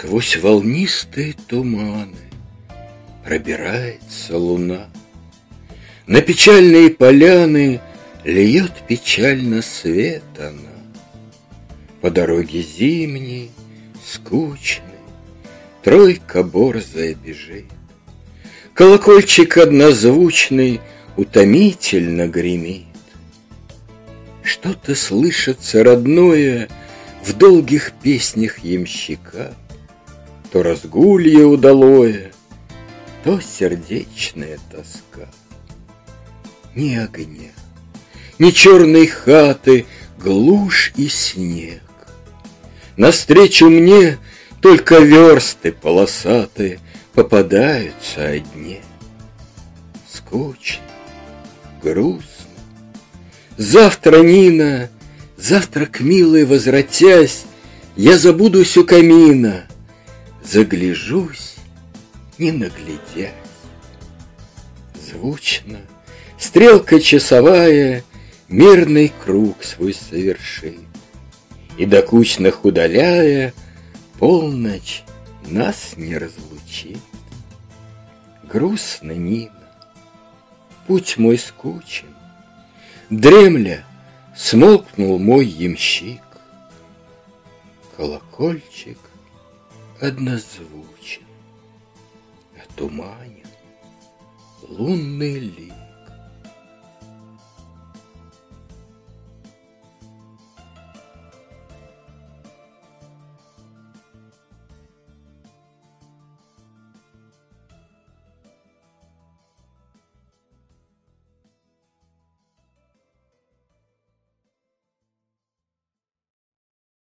Сквозь волнистые туманы Пробирается луна. На печальные поляны Льет печально свет она. По дороге зимней, скучной, Тройка борзая бежит. Колокольчик однозвучный Утомительно гремит. Что-то слышится родное В долгих песнях ямщика, То разгулье удалое, То сердечная тоска. Ни огня, ни черной хаты, Глушь и снег. Навстречу мне Только версты полосатые Попадаются одни. Скучно, грустно, Завтра, Нина, завтра к милой возвратясь, Я забудусь у камина, Загляжусь, не наглядясь. Звучно, стрелка часовая Мирный круг свой совершит, И докучных удаляя, Полночь нас не разлучит. Грустно, Нина, путь мой скучен, Дремля, смолкнул мой ямщик. Колокольчик однозвучен, Отуманен лунный лик.